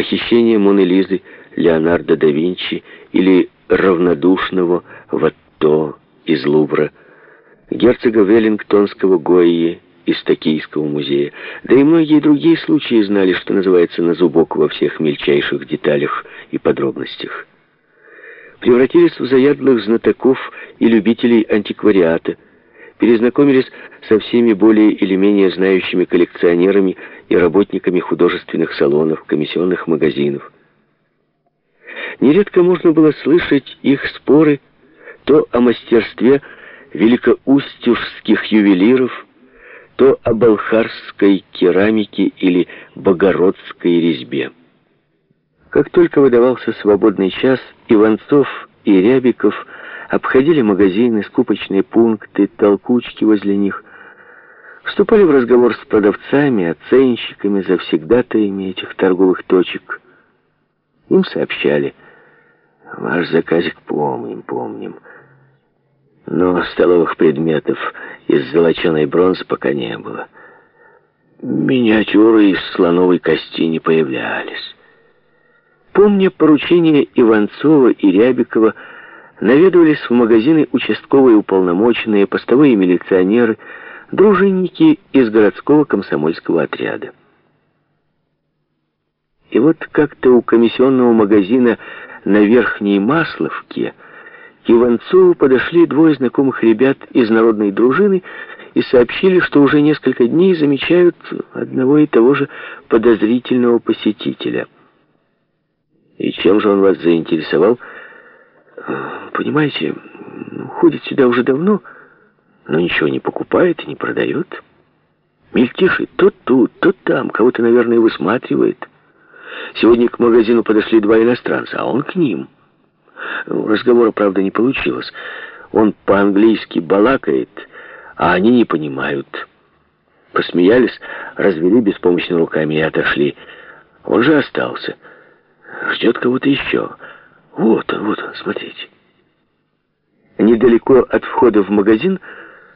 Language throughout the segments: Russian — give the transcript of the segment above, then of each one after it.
похищение Моны Лизы Леонардо да Винчи или равнодушного Ватто из Лувра, герцога Веллингтонского Гойи из Токийского музея, да и многие другие случаи знали, что называется, на зубок во всех мельчайших деталях и подробностях. Превратились в заядлых знатоков и любителей антиквариата, перезнакомились со всеми более или менее знающими коллекционерами и работниками художественных салонов, комиссионных магазинов. Нередко можно было слышать их споры то о мастерстве великоустюжских ювелиров, то о балхарской керамике или богородской резьбе. Как только выдавался свободный час, Иванцов и Рябиков обходили магазины, скупочные пункты, толкучки возле них, вступали в разговор с продавцами, оценщиками, завсегдатаями этих торговых точек. Им сообщали, ваш заказик помним, помним, но столовых предметов из золоченой бронзы пока не было. Миниатюры из слоновой кости не появлялись. Помня поручения Иванцова и Рябикова, наведывались в магазины участковые уполномоченные, постовые милиционеры, дружинники из городского комсомольского отряда. И вот как-то у комиссионного магазина на Верхней Масловке к Иванцову подошли двое знакомых ребят из народной дружины и сообщили, что уже несколько дней замечают одного и того же подозрительного посетителя. И чем же он вас заинтересовал? Понимаете, ходит сюда уже давно, но ничего не покупает и не продает. Мельтишит то тут, то там, кого-то, наверное, высматривает. Сегодня к магазину подошли два иностранца, а он к ним. Разговора, правда, не получилось. Он по-английски балакает, а они не понимают. Посмеялись, развели беспомощно руками и отошли. Он же остался. Ждет кого-то еще. Вот он, вот он, смотрите. Недалеко от входа в магазин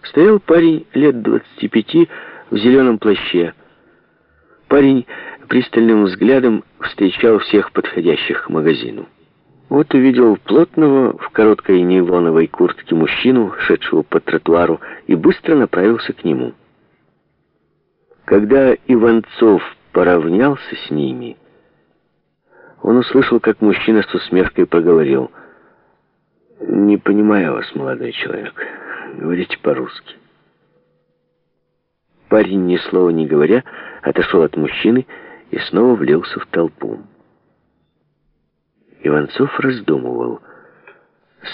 стоял парень лет 25 в зеленом плаще. Парень пристальным взглядом встречал всех подходящих к магазину. Вот увидел плотного в короткой нейлоновой куртке мужчину, шедшего по тротуару, и быстро направился к нему. Когда Иванцов поравнялся с ними, он услышал, как мужчина с усмешкой проговорил. «Не понимаю вас, молодой человек. Говорите по-русски». Парень, ни слова не говоря, отошел от мужчины и снова влился в толпу. Иванцов раздумывал,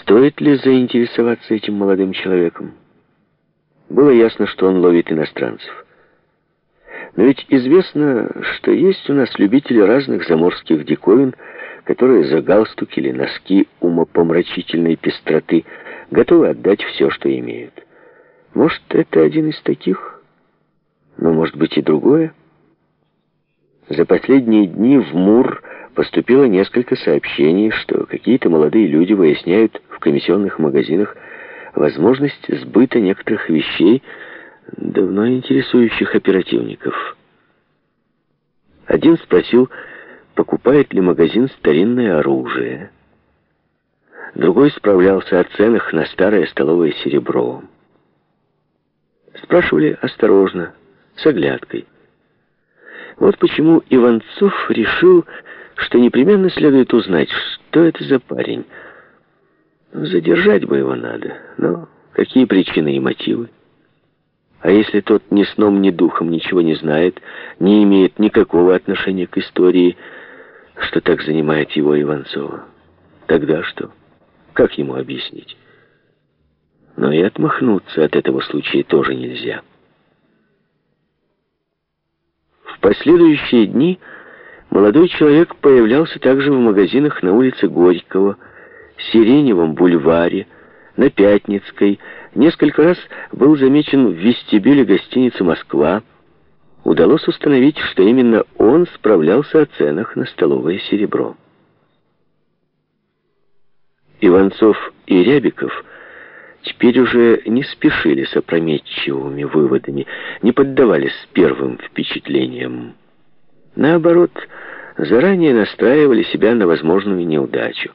стоит ли заинтересоваться этим молодым человеком. Было ясно, что он ловит иностранцев. Но ведь известно, что есть у нас любители разных заморских диковин, которые за галстук или носки умопомрачительной пестроты готовы отдать все, что имеют. Может, это один из таких? Но может быть и другое? За последние дни в Мур поступило несколько сообщений, что какие-то молодые люди выясняют в комиссионных магазинах возможность сбыта некоторых вещей, давно интересующих оперативников. Один спросил, покупает ли магазин старинное оружие. Другой справлялся о ценах на старое столовое серебро. Спрашивали осторожно, с оглядкой. Вот почему Иванцов решил, что непременно следует узнать, что это за парень. Задержать бы его надо, но какие причины и мотивы? А если тот ни сном, ни духом ничего не знает, не имеет никакого отношения к истории, что так занимает его Иванцова, тогда что? Как ему объяснить? Но и отмахнуться от этого случая тоже нельзя. В последующие дни молодой человек появлялся также в магазинах на улице Горького, Сиреневом бульваре, на Пятницкой, несколько раз был замечен в вестибюле гостиницы «Москва». Удалось установить, что именно он справлялся о ценах на столовое серебро. Иванцов и Рябиков – теперь уже не спешили с опрометчивыми выводами, не поддавались первым впечатлениям. Наоборот, заранее настраивали себя на возможную неудачу.